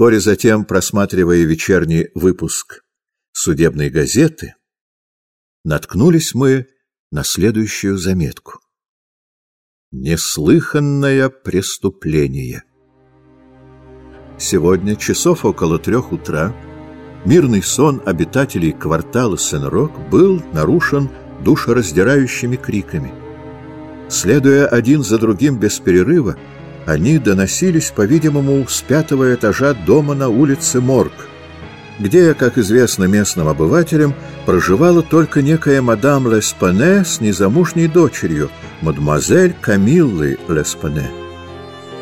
Вскоре затем, просматривая вечерний выпуск судебной газеты, наткнулись мы на следующую заметку. Неслыханное преступление. Сегодня, часов около трех утра, мирный сон обитателей квартала Сен-Рок был нарушен душераздирающими криками. Следуя один за другим без перерыва, они доносились, по-видимому, с пятого этажа дома на улице Морг, где, как известно местным обывателям, проживала только некая мадам Леспане с незамужней дочерью, мадемуазель Камиллы Леспане.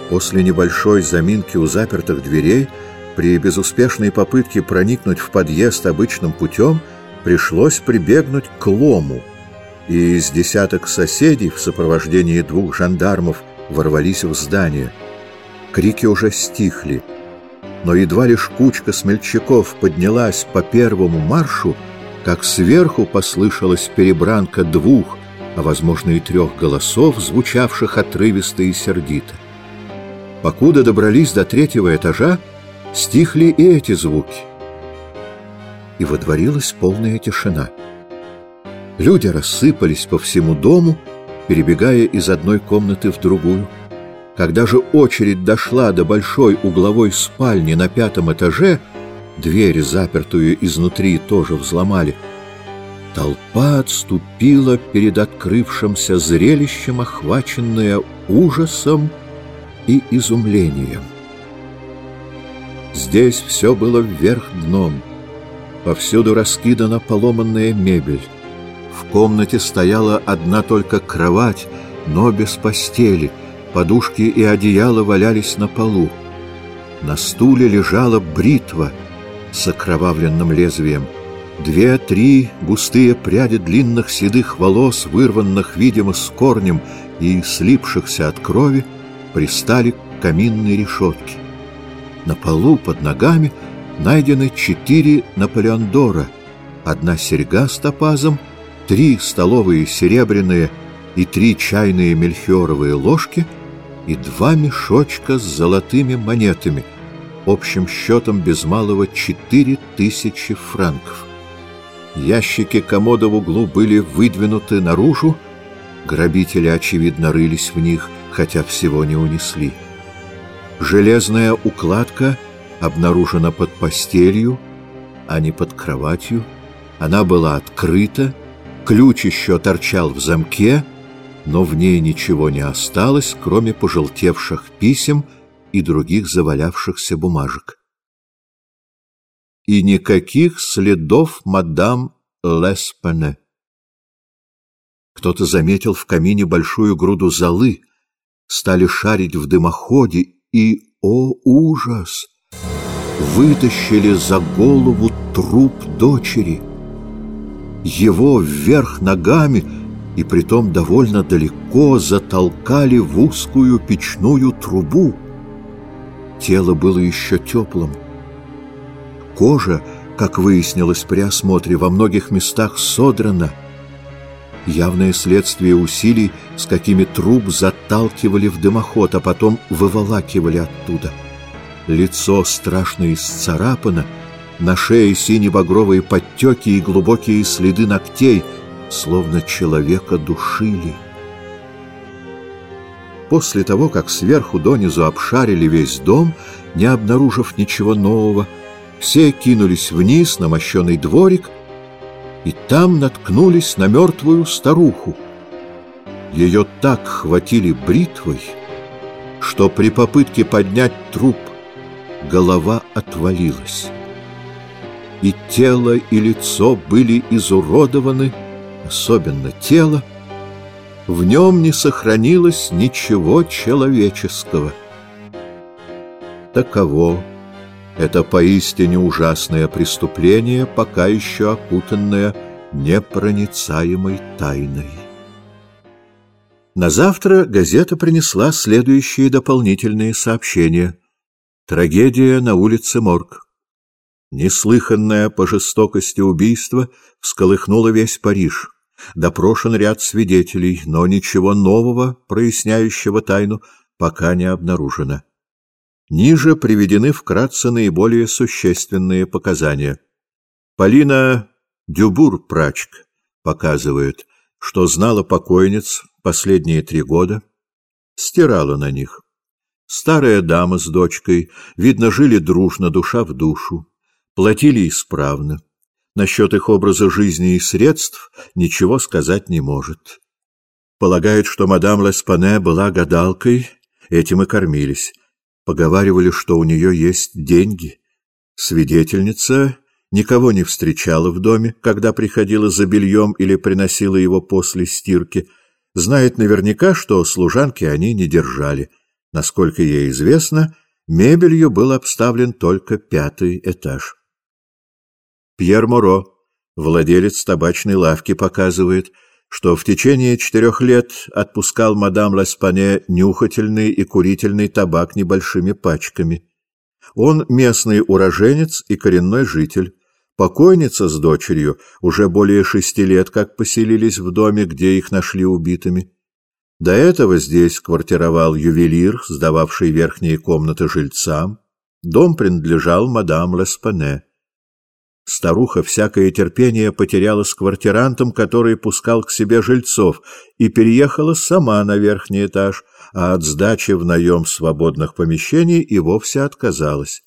После небольшой заминки у запертых дверей, при безуспешной попытке проникнуть в подъезд обычным путем, пришлось прибегнуть к лому, и из десяток соседей в сопровождении двух жандармов ворвались в здание. Крики уже стихли, но едва лишь кучка смельчаков поднялась по первому маршу, как сверху послышалась перебранка двух, а возможно и трех голосов, звучавших отрывисто и сердито. Покуда добрались до третьего этажа, стихли и эти звуки. И водворилась полная тишина. Люди рассыпались по всему дому, перебегая из одной комнаты в другую. Когда же очередь дошла до большой угловой спальни на пятом этаже, дверь, запертую изнутри, тоже взломали. Толпа отступила перед открывшимся зрелищем, охваченная ужасом и изумлением. Здесь все было вверх дном. Повсюду раскидана поломанная мебель. Комнате стояла одна только кровать, но без постели. Подушки и одеяло валялись на полу. На стуле лежала бритва с окровавленным лезвием. Две-три густые пряди длинных седых волос, вырванных, видимо, с корнем и слипшихся от крови, пристали к каминной решетке. На полу под ногами найдены четыре Наполеондора, одна серьга с топазом — три столовые серебряные и три чайные мельхиоровые ложки и два мешочка с золотыми монетами, общим счетом без малого четыре тысячи франков. Ящики комода в углу были выдвинуты наружу, грабители, очевидно, рылись в них, хотя всего не унесли. Железная укладка обнаружена под постелью, а не под кроватью. Она была открыта, Ключ еще торчал в замке, но в ней ничего не осталось, кроме пожелтевших писем и других завалявшихся бумажек. И никаких следов мадам Леспене. Кто-то заметил в камине большую груду золы, стали шарить в дымоходе и, о ужас, вытащили за голову труп дочери — его вверх ногами и притом довольно далеко затолкали в узкую печную трубу. Тело было еще теплым. Кожа, как выяснилось при осмотре, во многих местах содрана. Явное следствие усилий, с какими труп заталкивали в дымоход, а потом выволакивали оттуда. Лицо страшно исцарапано, на шее сине-багровые подтеки и глубокие следы ногтей, словно человека душили. После того, как сверху донизу обшарили весь дом, не обнаружив ничего нового, все кинулись вниз на мощеный дворик и там наткнулись на мертвую старуху. Ее так хватили бритвой, что при попытке поднять труп голова отвалилась и тело, и лицо были изуродованы, особенно тело, в нем не сохранилось ничего человеческого. Таково это поистине ужасное преступление, пока еще окутанное непроницаемой тайной. На завтра газета принесла следующие дополнительные сообщения. Трагедия на улице Морг. Неслыханное по жестокости убийство всколыхнуло весь Париж. Допрошен ряд свидетелей, но ничего нового, проясняющего тайну, пока не обнаружено. Ниже приведены вкратце наиболее существенные показания. Полина Дюбур-Прачк показывает, что знала покойниц последние три года, стирала на них. Старая дама с дочкой, видно, жили дружно, душа в душу, платили исправно. Насчет их образа жизни и средств ничего сказать не может. Полагает, что мадам Леспане была гадалкой, этим и кормились. Поговаривали, что у нее есть деньги. Свидетельница никого не встречала в доме, когда приходила за бельем или приносила его после стирки. Знает наверняка, что служанки они не держали. Насколько ей известно, мебелью был обставлен только пятый этаж. Пьер Моро, владелец табачной лавки, показывает — что в течение четырех лет отпускал мадам Ласпане нюхательный и курительный табак небольшими пачками. Он местный уроженец и коренной житель. Покойница с дочерью уже более шести лет как поселились в доме, где их нашли убитыми. До этого здесь квартировал ювелир, сдававший верхние комнаты жильцам. Дом принадлежал мадам Леспане. Старуха всякое терпение потеряла с квартирантом, который пускал к себе жильцов, и переехала сама на верхний этаж, а от сдачи в наем свободных помещений и вовсе отказалась.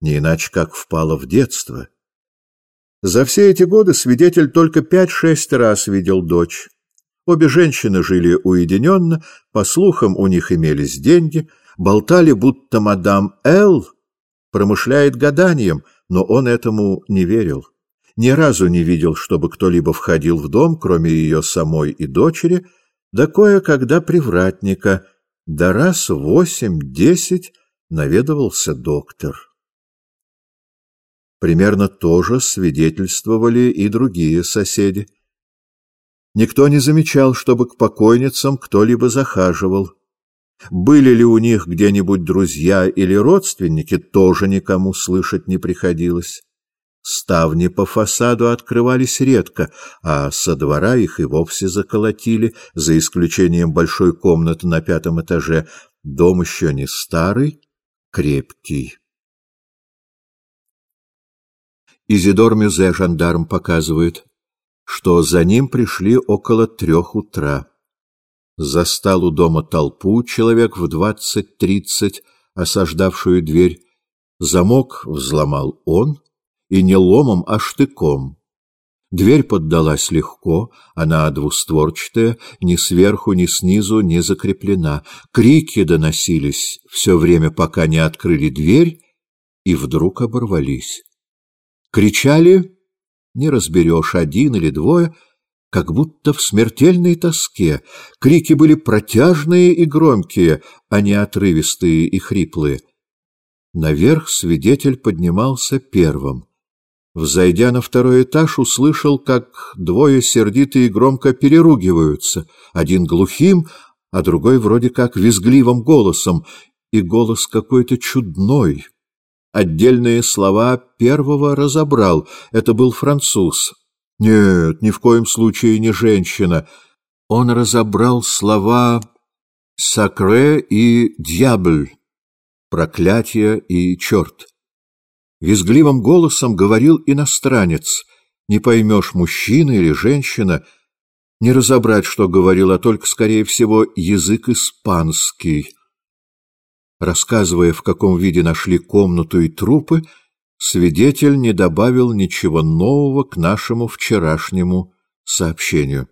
Не иначе как впала в детство. За все эти годы свидетель только пять-шесть раз видел дочь. Обе женщины жили уединенно, по слухам у них имелись деньги, болтали, будто мадам Эл промышляет гаданием — но он этому не верил. Ни разу не видел, чтобы кто-либо входил в дом, кроме ее самой и дочери, да кое-когда привратника, да раз восемь-десять наведывался доктор. Примерно то же свидетельствовали и другие соседи. Никто не замечал, чтобы к покойницам кто-либо захаживал. Были ли у них где-нибудь друзья или родственники, тоже никому слышать не приходилось. Ставни по фасаду открывались редко, а со двора их и вовсе заколотили, за исключением большой комнаты на пятом этаже. Дом еще не старый, крепкий. Изидор Мюзе, жандарм, показывает, что за ним пришли около трех утра застал у дома толпу, человек в двадцать-тридцать, осаждавшую дверь. Замок взломал он, и не ломом, а штыком. Дверь поддалась легко, она двустворчатая, ни сверху, ни снизу не закреплена. Крики доносились все время, пока не открыли дверь, и вдруг оборвались. Кричали, не разберешь, один или двое — как будто в смертельной тоске. Крики были протяжные и громкие, а не отрывистые и хриплые. Наверх свидетель поднимался первым. Взойдя на второй этаж, услышал, как двое сердито и громко переругиваются, один глухим, а другой вроде как визгливым голосом, и голос какой-то чудной. Отдельные слова первого разобрал, это был француз. Нет, ни в коем случае не женщина. Он разобрал слова «сакре» и «дьябль», «проклятие» и «черт». Визгливым голосом говорил иностранец. Не поймешь, мужчина или женщина. Не разобрать, что говорил, а только, скорее всего, язык испанский. Рассказывая, в каком виде нашли комнату и трупы, свидетель не добавил ничего нового к нашему вчерашнему сообщению.